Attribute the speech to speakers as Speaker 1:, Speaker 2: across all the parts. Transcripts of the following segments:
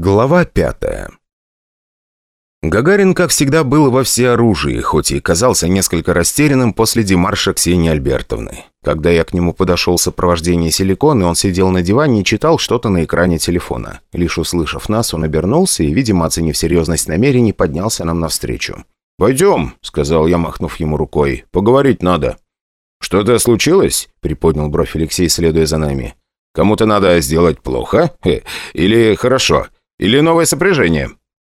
Speaker 1: Глава пятая Гагарин, как всегда, был во всеоружии, хоть и казался несколько растерянным после демарша Ксении Альбертовны. Когда я к нему подошел в сопровождении силикона, он сидел на диване и читал что-то на экране телефона. Лишь услышав нас, он обернулся и, видимо, оценив серьезность намерений, поднялся нам навстречу. «Пойдем», — сказал я, махнув ему рукой. «Поговорить надо». «Что-то случилось?» — приподнял бровь Алексей, следуя за нами. «Кому-то надо сделать плохо? Или хорошо?» Или новое сопряжение?»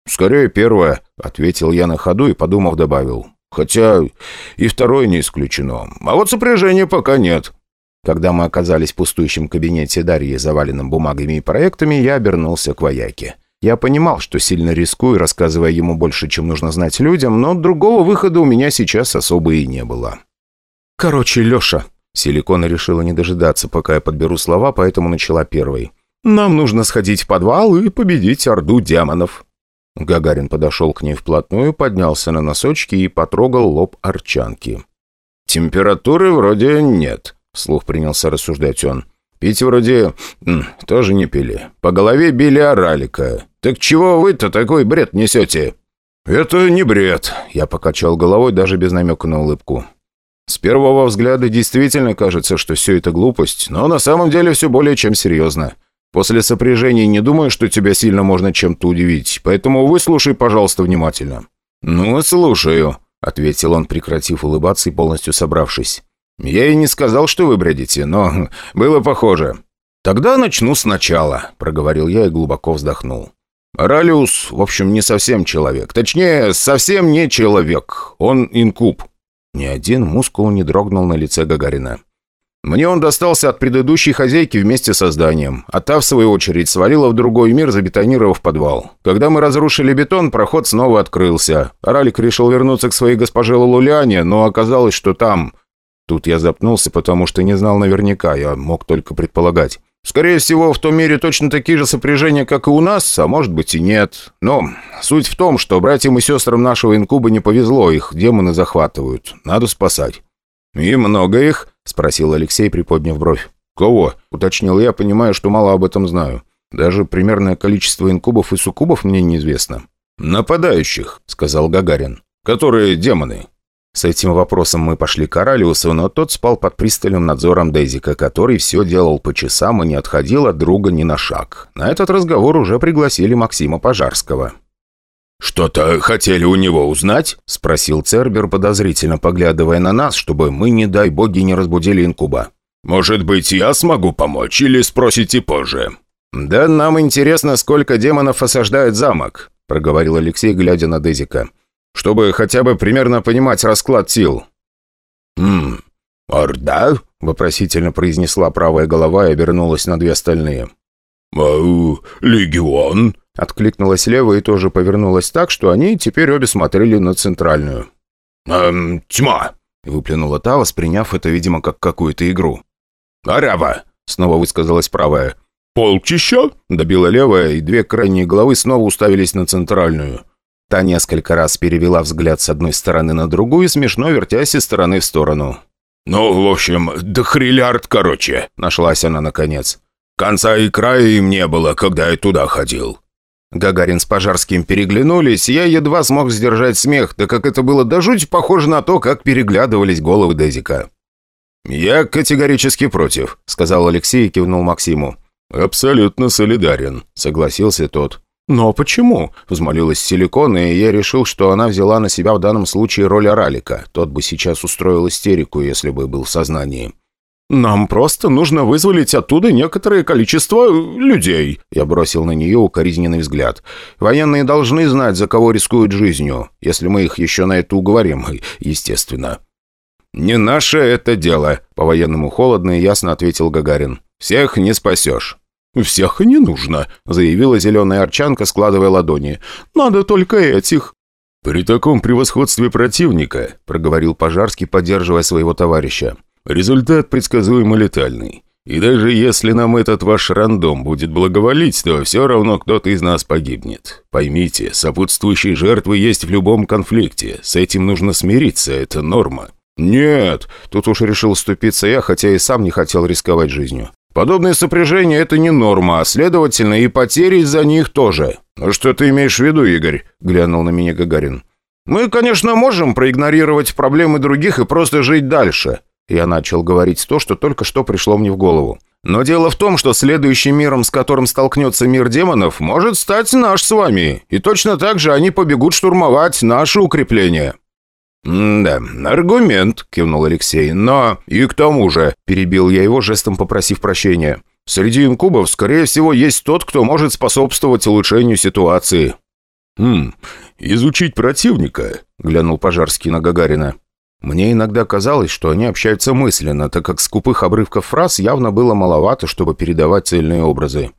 Speaker 1: «Скорее первое», — ответил я на ходу и, подумав, добавил. «Хотя и второе не исключено. А вот сопряжения пока нет». Когда мы оказались в пустующем кабинете Дарьи, заваленном бумагами и проектами, я обернулся к вояке. Я понимал, что сильно рискую, рассказывая ему больше, чем нужно знать людям, но другого выхода у меня сейчас особо и не было. «Короче, Леша...» Силикона решила не дожидаться, пока я подберу слова, поэтому начала первой. Нам нужно сходить в подвал и победить орду демонов». Гагарин подошел к ней вплотную, поднялся на носочки и потрогал лоб арчанки. «Температуры вроде нет», — вслух принялся рассуждать он. «Пить вроде тоже не пили. По голове били оралика. Так чего вы-то такой бред несете?» «Это не бред», — я покачал головой даже без намека на улыбку. «С первого взгляда действительно кажется, что все это глупость, но на самом деле все более чем серьезно. После сопряжения не думаю, что тебя сильно можно чем-то удивить, поэтому выслушай, пожалуйста, внимательно». «Ну, слушаю», — ответил он, прекратив улыбаться и полностью собравшись. «Я и не сказал, что вы бредите, но было похоже». «Тогда начну сначала», — проговорил я и глубоко вздохнул. «Ралиус, в общем, не совсем человек. Точнее, совсем не человек. Он инкуб». Ни один мускул не дрогнул на лице Гагарина. Мне он достался от предыдущей хозяйки вместе со зданием, а та, в свою очередь, свалила в другой мир, забетонировав подвал. Когда мы разрушили бетон, проход снова открылся. Ралик решил вернуться к своей госпоже Лулуляне, но оказалось, что там... Тут я запнулся, потому что не знал наверняка, я мог только предполагать. Скорее всего, в том мире точно такие же сопряжения, как и у нас, а может быть и нет. Но суть в том, что братьям и сестрам нашего инкуба не повезло, их демоны захватывают. Надо спасать. «И много их?» – спросил Алексей, приподняв бровь. «Кого?» – уточнил я, понимая, что мало об этом знаю. Даже примерное количество инкубов и суккубов мне неизвестно. «Нападающих», – сказал Гагарин. «Которые демоны». С этим вопросом мы пошли к Оралиусу, но тот спал под пристальным надзором Дейзика, который все делал по часам и не отходил от друга ни на шаг. На этот разговор уже пригласили Максима Пожарского.
Speaker 2: «Что-то хотели у него узнать?» – спросил Цербер, подозрительно поглядывая на нас, чтобы мы, не дай боги, не разбудили инкуба. «Может быть, я смогу помочь или спросите позже?»
Speaker 1: «Да нам интересно, сколько демонов осаждает замок», – проговорил Алексей, глядя на Дезика. «Чтобы хотя бы примерно понимать расклад сил».
Speaker 2: «Хм, орда?» – вопросительно произнесла правая голова и обернулась на две остальные. «А, легион?»
Speaker 1: Откликнулась лево и тоже повернулась так, что они теперь обе смотрели на центральную.
Speaker 2: «Эм, тьма!»
Speaker 1: — выплюнула та, восприняв это, видимо, как какую-то игру.
Speaker 2: «Арава!»
Speaker 1: — снова высказалась правая.
Speaker 2: «Полчища?»
Speaker 1: — добила левая, и две крайние головы снова уставились на центральную. Та несколько раз перевела взгляд с одной стороны на другую, смешно вертясь из стороны в сторону.
Speaker 2: «Ну, в общем, дохриллиард, короче», — нашлась она наконец. «Конца и края им не было, когда я туда ходил.
Speaker 1: Гагарин с Пожарским переглянулись, я едва смог сдержать смех, так как это было до жуть похоже на то, как переглядывались головы Дезика. «Я категорически против», — сказал Алексей и кивнул Максиму.
Speaker 2: «Абсолютно солидарен», — согласился тот.
Speaker 1: «Но почему?» — взмолилась Силикон, и я решил, что она взяла на себя в данном случае роль Оралика. Тот бы сейчас устроил истерику, если бы был в сознании. «Нам просто нужно вызволить оттуда некоторое количество людей», я бросил на нее укоризненный взгляд. «Военные должны знать, за кого рискуют жизнью, если мы их еще на это уговорим, естественно». «Не наше это дело», — по-военному холодно и ясно ответил Гагарин. «Всех не спасешь».
Speaker 2: «Всех и не нужно», — заявила зеленая арчанка, складывая ладони. «Надо только этих».
Speaker 1: «При таком превосходстве противника», — проговорил Пожарский, поддерживая своего товарища. Результат предсказуемо летальный. И даже если нам этот ваш рандом будет благоволить, то все равно кто-то из нас погибнет. Поймите, сопутствующие жертвы есть в любом конфликте. С этим нужно смириться, это норма. «Нет!» – тут уж решил ступиться я, хотя и сам не хотел рисковать жизнью. Подобные сопряжения – это не норма, а следовательно и потери из-за них тоже. Ну что ты имеешь в виду, Игорь?» – глянул на меня Гагарин. «Мы, конечно, можем проигнорировать проблемы других и просто жить дальше». Я начал говорить то, что только что пришло мне в голову. Но дело в том, что следующим миром, с которым столкнется мир демонов, может стать наш с вами. И точно так же они побегут штурмовать наши укрепления. «Да, аргумент», — кивнул Алексей. «Но и к тому же», — перебил я его, жестом попросив прощения. «Среди инкубов, скорее всего, есть тот, кто может способствовать улучшению ситуации».
Speaker 2: «Хм, изучить противника», — глянул Пожарский на Гагарина.
Speaker 1: Мне иногда казалось, что они общаются мысленно, так как скупых обрывков фраз явно было маловато, чтобы передавать цельные образы.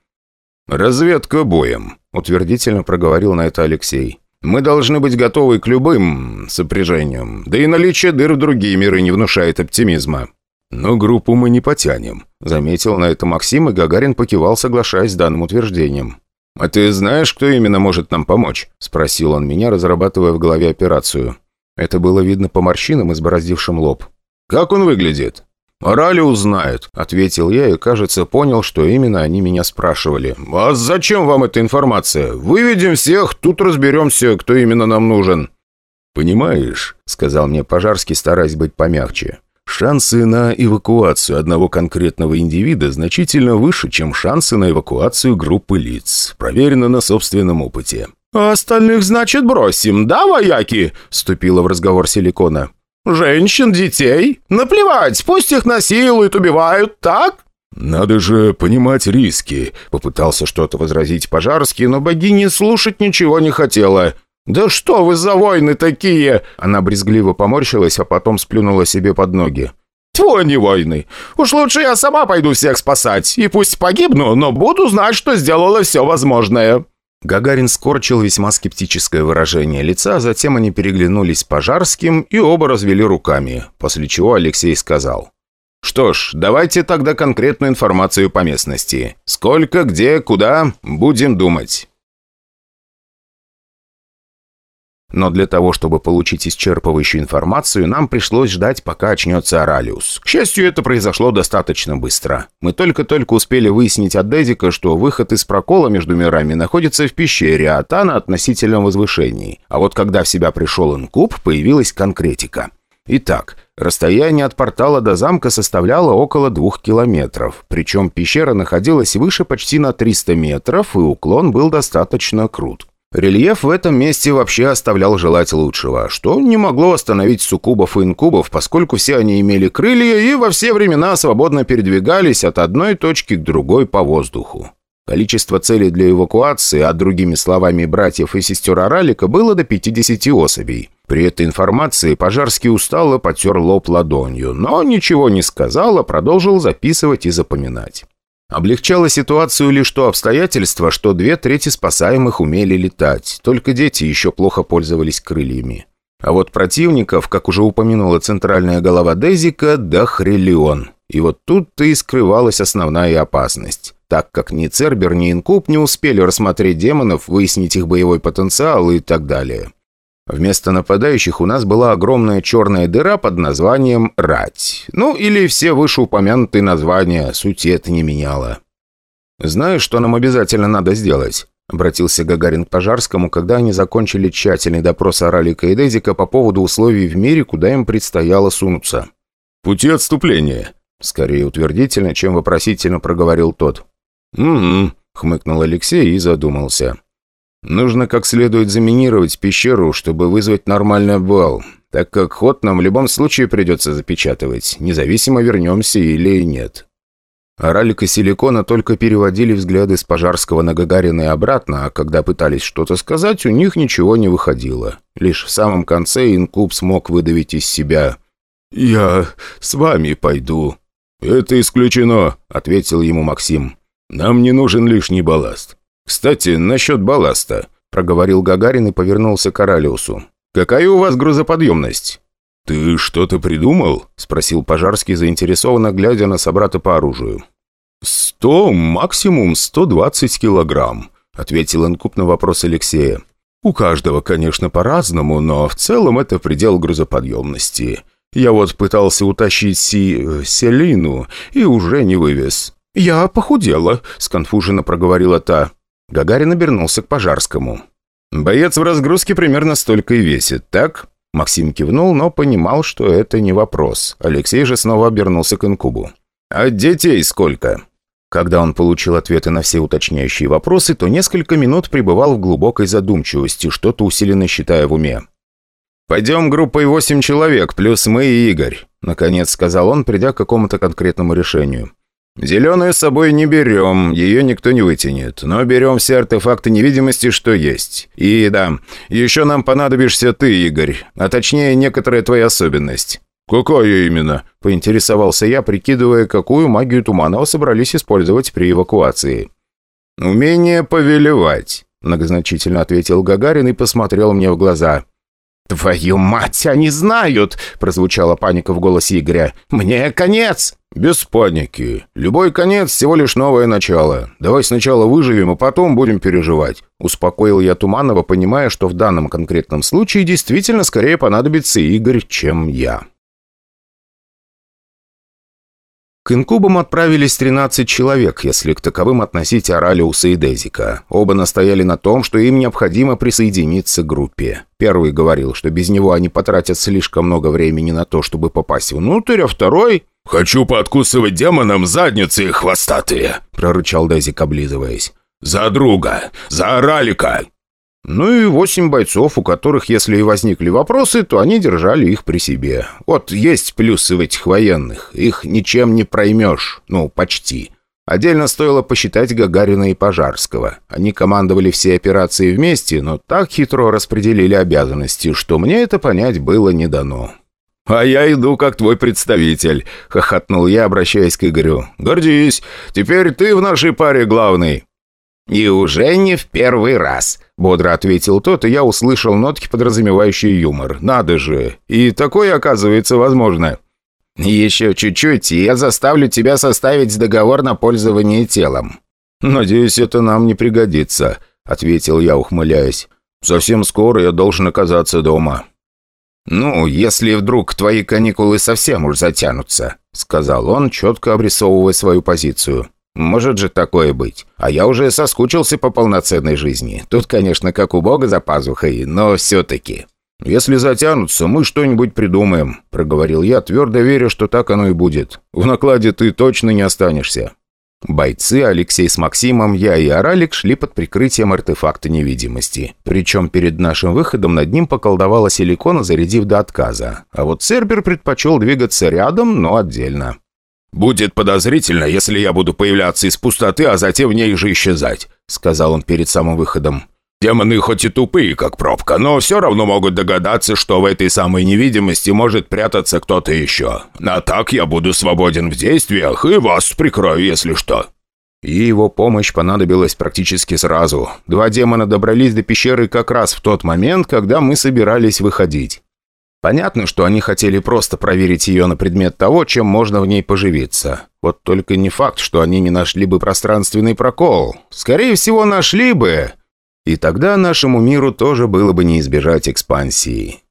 Speaker 2: «Разведка боем», — утвердительно проговорил на это Алексей. «Мы должны быть готовы к любым сопряжениям, да и наличие дыр в другие миры не внушает оптимизма».
Speaker 1: «Но группу мы не потянем», — заметил на это Максим, и Гагарин покивал, соглашаясь с данным утверждением.
Speaker 2: «А ты знаешь, кто именно может нам помочь?» — спросил он меня, разрабатывая в голове операцию.
Speaker 1: Это было видно по морщинам, избороздившим лоб.
Speaker 2: «Как он выглядит?»
Speaker 1: «Орали узнает», — ответил я и, кажется, понял, что именно они меня спрашивали.
Speaker 2: «А зачем вам эта информация? Выведем всех, тут разберемся, кто именно нам нужен».
Speaker 1: «Понимаешь», — сказал мне Пожарский, стараясь быть помягче, «шансы на эвакуацию одного конкретного индивида значительно выше, чем шансы на эвакуацию группы лиц. Проверено на собственном опыте».
Speaker 3: «А остальных, значит, бросим, да, вояки?» – вступила в разговор Силикона. «Женщин, детей? Наплевать, пусть их насилуют, убивают, так?»
Speaker 1: «Надо же понимать риски», — попытался что-то возразить Пожарский, но богиня слушать ничего не хотела.
Speaker 3: «Да что вы за войны такие?»
Speaker 1: Она брезгливо поморщилась, а потом сплюнула себе под ноги.
Speaker 3: «Тьфу, не войны! Уж лучше я сама пойду всех спасать, и пусть погибну, но буду знать, что сделала все возможное».
Speaker 1: Гагарин скорчил весьма скептическое выражение лица, затем они переглянулись с Пожарским и оба развели руками, после чего Алексей сказал. «Что ж, давайте тогда конкретную информацию по местности. Сколько, где, куда, будем думать». Но для того, чтобы получить исчерпывающую информацию, нам пришлось ждать, пока очнется Оралиус. К счастью, это произошло достаточно быстро. Мы только-только успели выяснить от Дезика, что выход из прокола между мирами находится в пещере, а та на относительном возвышении. А вот когда в себя пришел инкуб, появилась конкретика. Итак, расстояние от портала до замка составляло около двух километров. Причем пещера находилась выше почти на 300 метров, и уклон был достаточно крут. Рельеф в этом месте вообще оставлял желать лучшего, что не могло остановить суккубов и инкубов, поскольку все они имели крылья и во все времена свободно передвигались от одной точки к другой по воздуху. Количество целей для эвакуации, а другими словами братьев и сестер Оралика, было до 50 особей. При этой информации Пожарский устало потер лоб ладонью, но ничего не сказал, а продолжил записывать и запоминать. Облегчало ситуацию лишь то обстоятельство, что две трети спасаемых умели летать, только дети еще плохо пользовались крыльями. А вот противников, как уже упомянула центральная голова Дезика, дохрелион. И вот тут-то и скрывалась основная опасность, так как ни Цербер, ни Инкуб не успели рассмотреть демонов, выяснить их боевой потенциал и так далее. Вместо нападающих у нас была огромная черная дыра под названием «Рать». Ну, или все вышеупомянутые названия, суть это не меняло. «Знаешь, что нам обязательно надо сделать?» — обратился Гагарин к Пожарскому, когда они закончили тщательный допрос Оралика и Дезика по поводу условий в мире, куда им предстояло сунуться.
Speaker 2: «Пути отступления», — скорее утвердительно, чем вопросительно проговорил тот.
Speaker 1: «Угу», — хмыкнул Алексей и задумался. Нужно как следует заминировать пещеру, чтобы вызвать нормальный обвал, так как ход нам в любом случае придется запечатывать, независимо вернемся или нет. Аралик и Силикона только переводили взгляды с Пожарского на Гагарина и обратно, а когда пытались что-то сказать, у них ничего не выходило. Лишь в самом конце Инкуб смог выдавить из себя
Speaker 2: «Я с вами пойду».
Speaker 1: «Это исключено», — ответил ему Максим.
Speaker 2: «Нам не нужен лишний балласт».
Speaker 1: «Кстати, насчет балласта», — проговорил Гагарин и повернулся к Оралиусу. «Какая у вас грузоподъемность?»
Speaker 2: «Ты что-то придумал?» — спросил Пожарский, заинтересованно глядя на собрата по оружию.
Speaker 1: «Сто, максимум сто двадцать килограмм», — ответил Инкуб на вопрос Алексея. «У каждого, конечно, по-разному, но в целом это предел грузоподъемности. Я вот пытался утащить Си... Селину и уже не вывез». «Я похудела», — сконфуженно проговорила та. Гагарин обернулся к Пожарскому. «Боец в разгрузке примерно столько и весит, так?» Максим кивнул, но понимал, что это не вопрос. Алексей же снова обернулся к инкубу. «А детей сколько?» Когда он получил ответы на все уточняющие вопросы, то несколько минут пребывал в глубокой задумчивости, что-то усиленно считая в уме. «Пойдем группой восемь человек, плюс мы и Игорь», — наконец сказал он, придя к какому-то конкретному решению. «Зеленую с собой не берем, ее никто не вытянет, но берем все артефакты невидимости, что есть. И да, еще нам понадобишься ты, Игорь, а точнее некоторая твоя особенность». «Какая именно?» – поинтересовался я, прикидывая, какую магию Туманова собрались использовать при эвакуации. «Умение повелевать», – многозначительно ответил Гагарин и посмотрел мне в глаза. «Твою мать, они знают!» – прозвучала паника в голосе Игоря. «Мне конец!» «Без паники. Любой конец – всего лишь новое начало. Давай сначала выживем, а потом будем переживать». Успокоил я Туманова, понимая, что в данном конкретном случае действительно скорее понадобится Игорь, чем я. К инкубам отправились 13 человек, если к таковым относить Оралиуса и Дезика. Оба настояли на том, что им необходимо присоединиться к группе. Первый говорил, что без него они потратят слишком много времени на то, чтобы попасть внутрь, а второй...
Speaker 2: «Хочу подкусывать демонам задницы хвостатые!» – прорычал Дезик, облизываясь. «За друга! За Оралика!»
Speaker 1: Ну и восемь бойцов, у которых, если и возникли вопросы, то они держали их при себе. Вот есть плюсы в этих военных. Их ничем не проймешь. Ну, почти. Отдельно стоило посчитать Гагарина и Пожарского. Они командовали все операции вместе, но так хитро распределили обязанности, что мне это понять было не дано. «А я иду как твой представитель», — хохотнул я, обращаясь к Игорю. «Гордись, теперь ты в нашей паре главный». «И уже не в первый раз», — бодро ответил тот, и я услышал нотки, подразумевающие юмор. «Надо же! И такое, оказывается, возможно». «Еще чуть-чуть, и я заставлю тебя составить договор на пользование телом».
Speaker 3: «Надеюсь, это нам не пригодится», — ответил я, ухмыляясь. «Совсем скоро я должен оказаться дома».
Speaker 1: «Ну, если вдруг твои каникулы совсем уж затянутся», — сказал он, четко обрисовывая свою позицию. Может же такое быть. А я уже соскучился по полноценной жизни. Тут, конечно, как у бога за пазухой, но все-таки. «Если затянутся, мы что-нибудь придумаем», — проговорил я, твердо веря, что так оно и будет. «В накладе ты точно не останешься». Бойцы, Алексей с Максимом, я и Аралик шли под прикрытием артефакта невидимости. Причем перед нашим выходом над ним поколдовала силикона, зарядив до отказа. А вот Цербер предпочел двигаться рядом, но отдельно.
Speaker 2: «Будет подозрительно, если я буду появляться из пустоты, а затем в ней же исчезать», — сказал он перед самым выходом. «Демоны хоть и тупые, как пробка, но все равно могут догадаться, что в этой самой невидимости может прятаться кто-то еще. А так я буду свободен в действиях и вас прикрою, если что».
Speaker 1: И его помощь понадобилась практически сразу. Два демона добрались до пещеры как раз в тот момент, когда мы собирались выходить. Понятно, что они хотели просто проверить ее на предмет того, чем можно в ней поживиться. Вот только не факт, что они не нашли бы пространственный прокол. Скорее всего, нашли бы. И тогда нашему миру тоже было бы не избежать экспансии.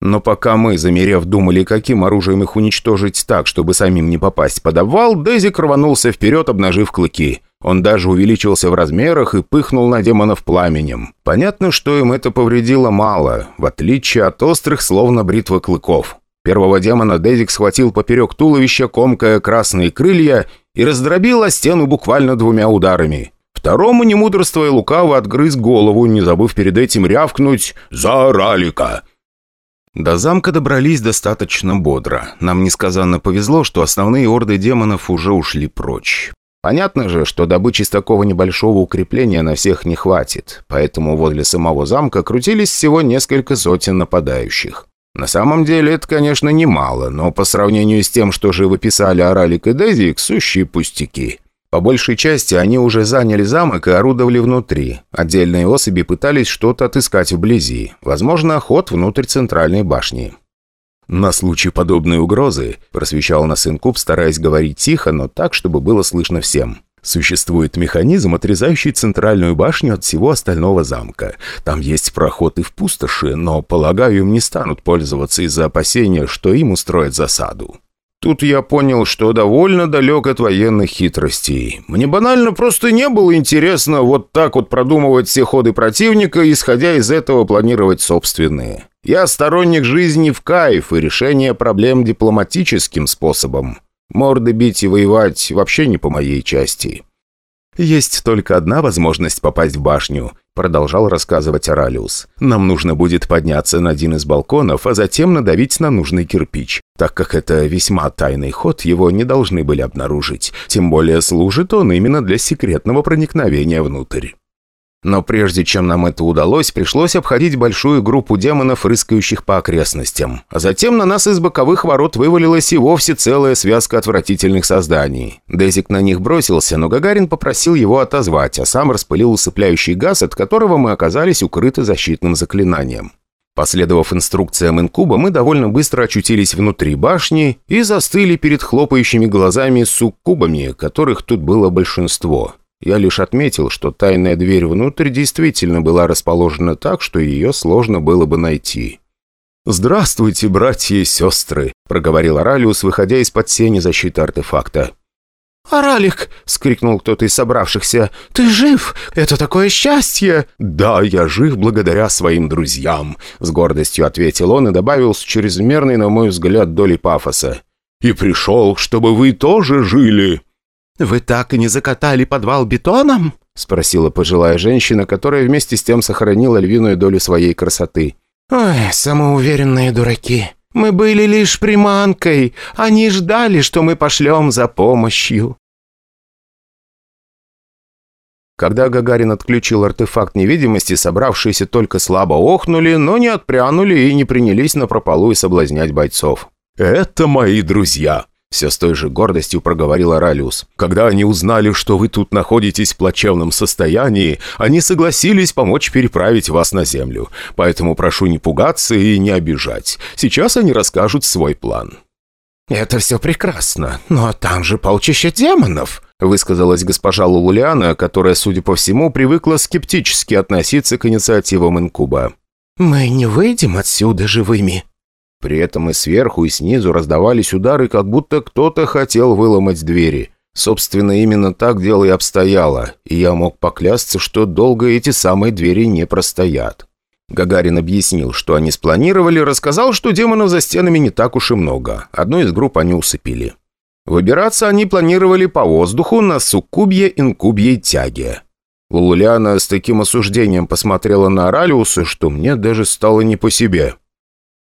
Speaker 1: Но пока мы, замерев, думали, каким оружием их уничтожить так, чтобы самим не попасть под обвал, Дезик рванулся вперед, обнажив клыки. Он даже увеличился в размерах и пыхнул на демонов пламенем. Понятно, что им это повредило мало, в отличие от острых, словно бритвы клыков. Первого демона Дезик схватил поперек туловища, комкая красные крылья, и раздробил о стену буквально двумя ударами. Второму, не мудрствуя лукаво, отгрыз голову, не забыв перед этим рявкнуть «За Ралика!». До замка добрались достаточно бодро. Нам несказанно повезло, что основные орды демонов уже ушли прочь. Понятно же, что добычи с такого небольшого укрепления на всех не хватит, поэтому возле самого замка крутились всего несколько сотен нападающих. На самом деле это, конечно, немало, но по сравнению с тем, что же выписали Оралик и Дезик, сущие пустяки. По большей части они уже заняли замок и орудовали внутри. Отдельные особи пытались что-то отыскать вблизи. Возможно, ход внутрь центральной башни. «На случай подобной угрозы», – просвещал нас инкуб, стараясь говорить тихо, но так, чтобы было слышно всем. Существует механизм, отрезающий центральную башню от всего остального замка. Там есть проход и в пустоши, но, полагаю, им не станут пользоваться из-за опасения, что им устроят засаду. Тут я понял, что довольно далек от военных хитростей. Мне банально просто не было интересно вот так вот продумывать все ходы противника, исходя из этого планировать собственные. Я сторонник жизни в кайф и решения проблем дипломатическим способом. Морды бить и воевать вообще не по моей части. «Есть только одна возможность попасть в башню», — продолжал рассказывать Оралиус. «Нам нужно будет подняться на один из балконов, а затем надавить на нужный кирпич. Так как это весьма тайный ход, его не должны были обнаружить. Тем более служит он именно для секретного проникновения внутрь». Но прежде чем нам это удалось, пришлось обходить большую группу демонов, рыскающих по окрестностям. А затем на нас из боковых ворот вывалилась и вовсе целая связка отвратительных созданий. Дезик на них бросился, но Гагарин попросил его отозвать, а сам распылил усыпляющий газ, от которого мы оказались укрыты защитным заклинанием. Последовав инструкциям инкуба, мы довольно быстро очутились внутри башни и застыли перед хлопающими глазами суккубами, которых тут было большинство. Я лишь отметил, что тайная дверь внутрь действительно была расположена так, что ее сложно было бы найти. «Здравствуйте, братья и сестры», — проговорил Оралиус, выходя из-под сени защиты артефакта.
Speaker 3: «Оралик!» — скрикнул кто-то из собравшихся. «Ты жив! Это такое счастье!»
Speaker 1: «Да, я жив благодаря своим друзьям», — с гордостью ответил он и добавил с чрезмерной, на мой взгляд, долей пафоса. «И пришел, чтобы вы тоже жили!»
Speaker 3: «Вы так и не закатали подвал бетоном?» — спросила пожилая женщина, которая вместе с тем сохранила львиную долю своей красоты. «Ой, самоуверенные дураки. Мы были лишь приманкой. Они ждали, что мы пошлем за помощью».
Speaker 1: Когда Гагарин отключил артефакт невидимости, собравшиеся только слабо охнули, но не отпрянули и не принялись на прополу и соблазнять бойцов. «Это мои друзья», все с той же гордостью проговорил Оралиус. «Когда они узнали, что вы тут находитесь в плачевном состоянии, они согласились помочь переправить вас на землю. Поэтому прошу не пугаться и не обижать. Сейчас они расскажут свой план».
Speaker 3: «Это все прекрасно, но там же полчища демонов»,
Speaker 1: высказалась госпожа Лулуляна, которая, судя по всему, привыкла скептически относиться к инициативам Инкуба.
Speaker 3: «Мы не выйдем отсюда живыми».
Speaker 1: При этом и сверху, и снизу раздавались удары, как будто кто-то хотел выломать двери. Собственно, именно так дело и обстояло, и я мог поклясться, что долго эти самые двери не простоят. Гагарин объяснил, что они спланировали, рассказал, что демонов за стенами не так уж и много. Одну из групп они усыпили. Выбираться они планировали по воздуху на суккубье-инкубьей тяге. Лулуляна с таким осуждением посмотрела на Оралиуса, что мне даже стало не по себе.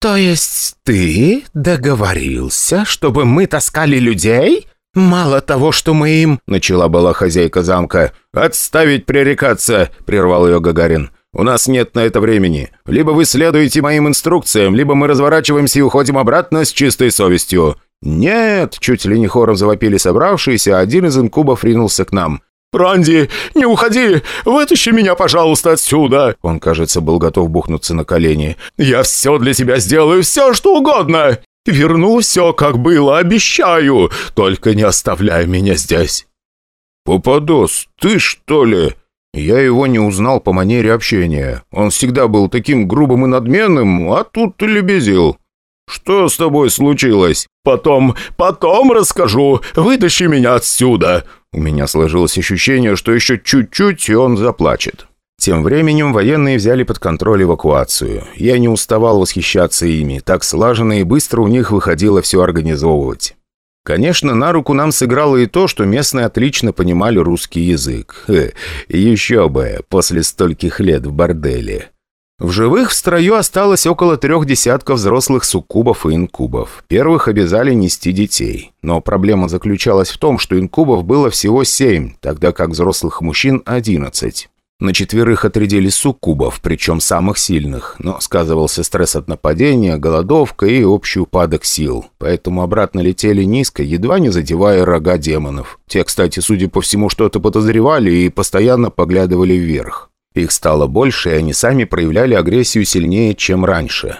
Speaker 3: «То есть ты договорился, чтобы мы таскали людей? Мало того, что мы им...»
Speaker 1: Начала была хозяйка замка. «Отставить пререкаться!» — прервал ее Гагарин. «У нас нет на это времени. Либо вы следуете моим инструкциям, либо мы разворачиваемся и уходим обратно с чистой совестью». «Нет!» — чуть ли не хором завопили собравшиеся, а один из инкубов ринулся к нам.
Speaker 3: «Ранди, не уходи! Вытащи меня, пожалуйста, отсюда!»
Speaker 1: Он, кажется, был готов бухнуться на колени.
Speaker 3: «Я все для тебя сделаю, все, что угодно! Верну все, как было, обещаю! Только не оставляй меня здесь!»
Speaker 1: «Попадос, ты что ли?» Я его не узнал по манере общения. Он всегда был таким грубым и надменным, а тут ты лебезил. «Что с тобой случилось?»
Speaker 3: «Потом, потом расскажу. Вытащи меня отсюда!»
Speaker 1: У меня сложилось ощущение, что еще чуть-чуть, и он заплачет. Тем временем военные взяли под контроль эвакуацию. Я не уставал восхищаться ими. Так слаженно и быстро у них выходило все организовывать. Конечно, на руку нам сыграло и то, что местные отлично понимали русский язык. Хе, еще бы, после стольких лет в борделе. В живых в строю осталось около трех десятков взрослых суккубов и инкубов. Первых обязали нести детей. Но проблема заключалась в том, что инкубов было всего семь, тогда как взрослых мужчин – одиннадцать. На четверых отрядили суккубов, причем самых сильных, но сказывался стресс от нападения, голодовка и общий упадок сил. Поэтому обратно летели низко, едва не задевая рога демонов. Те, кстати, судя по всему, что-то подозревали и постоянно поглядывали вверх. Их стало больше, и они сами проявляли агрессию сильнее, чем раньше.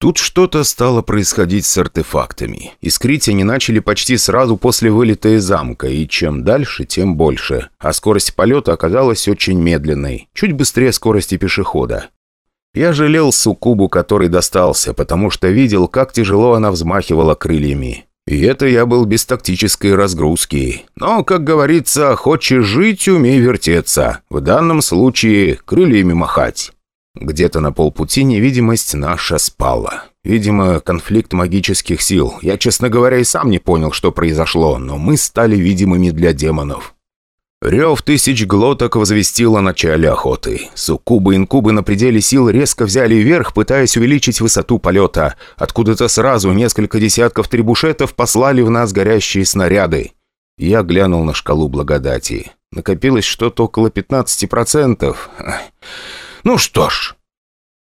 Speaker 1: Тут что-то стало происходить с артефактами. Искрить они начали почти сразу после вылета из замка, и чем дальше, тем больше. А скорость полета оказалась очень медленной, чуть быстрее скорости пешехода. Я жалел Сукубу, который достался, потому что видел, как тяжело она взмахивала крыльями. И это я был без тактической разгрузки. Но, как говорится, хочешь жить, умей вертеться. В данном случае крыльями махать. Где-то на полпути невидимость наша спала. Видимо, конфликт магических сил. Я, честно говоря, и сам не понял, что произошло, но мы стали видимыми для демонов. Рев тысяч глоток возвестил о начале охоты. Суккубы и инкубы на пределе сил резко взяли вверх, пытаясь увеличить высоту полета. Откуда-то сразу несколько десятков трибушетов послали в нас горящие снаряды. Я глянул на шкалу благодати. Накопилось что-то около 15%. Ну что ж,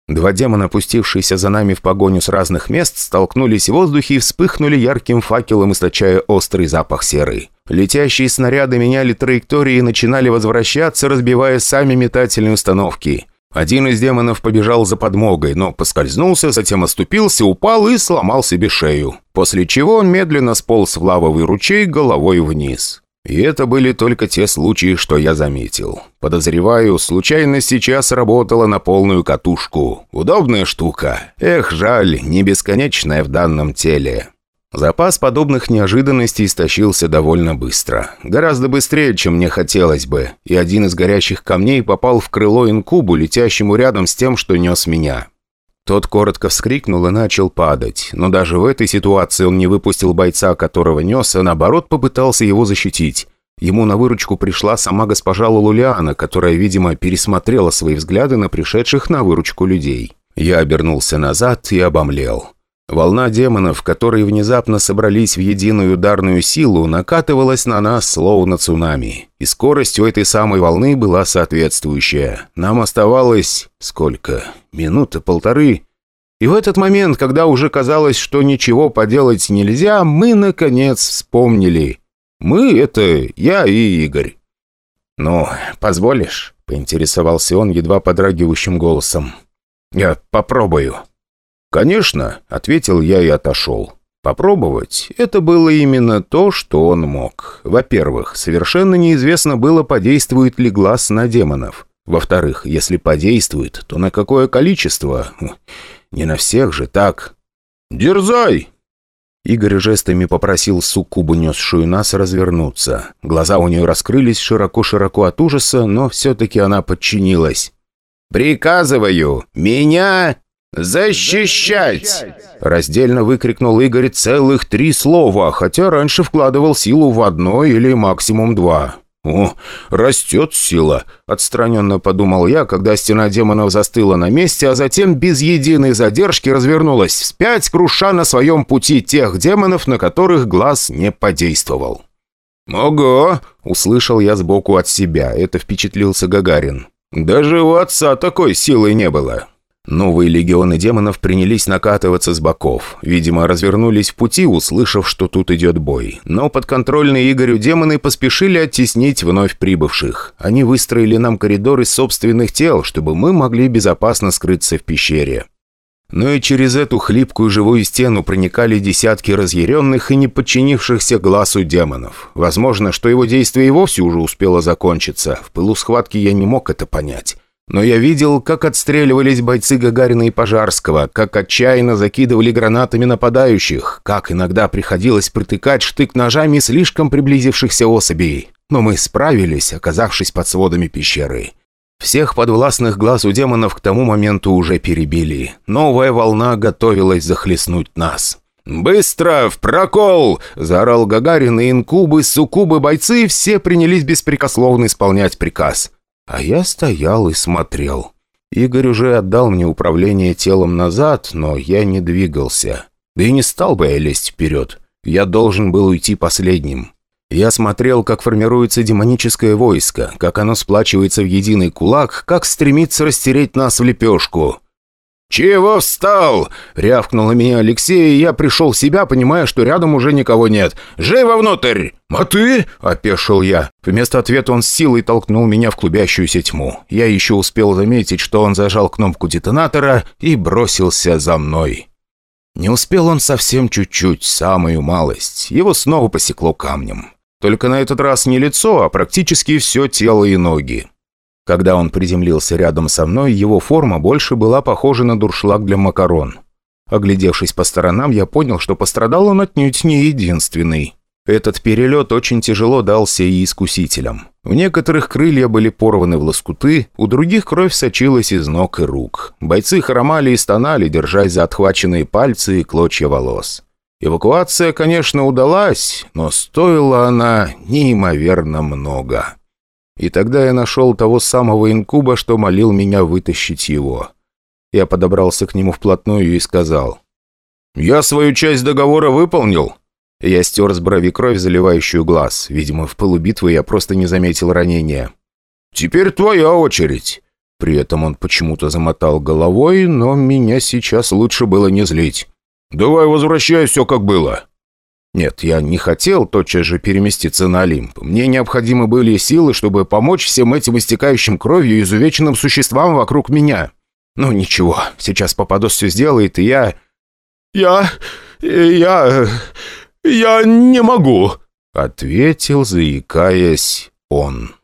Speaker 1: Два демона, опустившиеся за нами в погоню с разных мест, столкнулись в воздухе и вспыхнули ярким факелом, источая острый запах серы. Летящие снаряды меняли траектории и начинали возвращаться, разбивая сами метательные установки. Один из демонов побежал за подмогой, но поскользнулся, затем оступился, упал и сломал себе шею. После чего он медленно сполз в лавовый ручей головой вниз. И это были только те случаи, что я заметил. Подозреваю, случайность сейчас работала на полную катушку. Удобная штука. Эх, жаль, не бесконечная в данном теле. Запас подобных неожиданностей истощился довольно быстро. Гораздо быстрее, чем мне хотелось бы. И один из горящих камней попал в крыло инкубу, летящему рядом с тем, что нес меня. Тот коротко вскрикнул и начал падать, но даже в этой ситуации он не выпустил бойца, которого нес, а наоборот попытался его защитить. Ему на выручку пришла сама госпожа Лулиана, которая, видимо, пересмотрела свои взгляды на пришедших на выручку людей. Я обернулся назад и обомлел. Волна демонов, которые внезапно собрались в единую ударную силу, накатывалась на нас словно цунами. И скорость у этой самой волны была соответствующая. Нам оставалось... сколько? Минуты, полторы? И в этот момент, когда уже казалось, что ничего поделать нельзя, мы, наконец, вспомнили. Мы — это я и Игорь. «Ну, позволишь?» — поинтересовался он едва подрагивающим голосом. «Я попробую». «Конечно», — ответил я и отошел. Попробовать – это было именно то, что он мог. Во-первых, совершенно неизвестно было, подействует ли глаз на демонов. Во-вторых, если подействует, то на какое количество? Хм, не на всех же так. «Дерзай!» Игорь жестами попросил суккубу, несшую нас, развернуться. Глаза у нее раскрылись широко-широко от ужаса, но все-таки она подчинилась. «Приказываю! Меня «Защищать!» Раздельно выкрикнул Игорь целых три слова, хотя раньше вкладывал силу в одно или максимум два. «О, растет сила!» – отстраненно подумал я, когда стена демонов застыла на месте, а затем без единой задержки развернулась вспять, круша на своем пути тех демонов, на которых глаз не подействовал. «Ого!» – услышал я сбоку от себя, это впечатлился Гагарин. «Даже у отца такой силы не было!» Новые легионы демонов принялись накатываться с боков. Видимо, развернулись в пути, услышав, что тут идет бой. Но подконтрольные Игорю демоны поспешили оттеснить вновь прибывших. Они выстроили нам коридор из собственных тел, чтобы мы могли безопасно скрыться в пещере. Но и через эту хлипкую живую стену проникали десятки разъяренных и не подчинившихся глазу демонов. Возможно, что его действие и вовсе уже успело закончиться. В пылу схватки я не мог это понять. Но я видел, как отстреливались бойцы Гагарина и Пожарского, как отчаянно закидывали гранатами нападающих, как иногда приходилось притыкать штык ножами слишком приблизившихся особей. Но мы справились, оказавшись под сводами пещеры. Всех подвластных глаз у демонов к тому моменту уже перебили. Новая волна готовилась захлестнуть нас. «Быстро! В прокол!» – заорал Гагарин, и инкубы, суккубы, бойцы все принялись беспрекословно исполнять приказ – а я стоял и смотрел. Игорь уже отдал мне управление телом назад, но я не двигался. Да и не стал бы я лезть вперед. Я должен был уйти последним. Я смотрел, как формируется демоническое войско, как оно сплачивается в единый кулак, как стремится растереть нас в лепешку. «Чего встал?» — рявкнул меня Алексей, и я пришел в себя, понимая, что рядом уже никого нет. «Живо внутрь!» «А ты?» — опешил я. Вместо ответа он с силой толкнул меня в клубящуюся тьму. Я еще успел заметить, что он зажал кнопку детонатора и бросился за мной. Не успел он совсем чуть-чуть, самую малость. Его снова посекло камнем. Только на этот раз не лицо, а практически все тело и ноги. Когда он приземлился рядом со мной, его форма больше была похожа на дуршлаг для макарон. Оглядевшись по сторонам, я понял, что пострадал он отнюдь не единственный. Этот перелет очень тяжело дался и искусителям. У некоторых крылья были порваны в лоскуты, у других кровь сочилась из ног и рук. Бойцы хромали и стонали, держась за отхваченные пальцы и клочья волос. Эвакуация, конечно, удалась, но стоила она неимоверно много. И тогда я нашел того самого инкуба, что молил меня вытащить его. Я подобрался к нему вплотную и сказал. «Я свою часть договора выполнил. Я стер с брови кровь, заливающую глаз. Видимо, в полубитвы я просто не заметил ранения. «Теперь твоя очередь!» При этом он почему-то замотал головой, но меня сейчас лучше было не злить. «Давай возвращай все, как было!» Нет, я не хотел тотчас же переместиться на Олимп. Мне необходимы были силы, чтобы помочь всем этим истекающим кровью и изувеченным существам вокруг меня. Ну ничего, сейчас Попадос все сделает, и я...
Speaker 2: «Я... я... «Я не могу», —
Speaker 1: ответил, заикаясь он.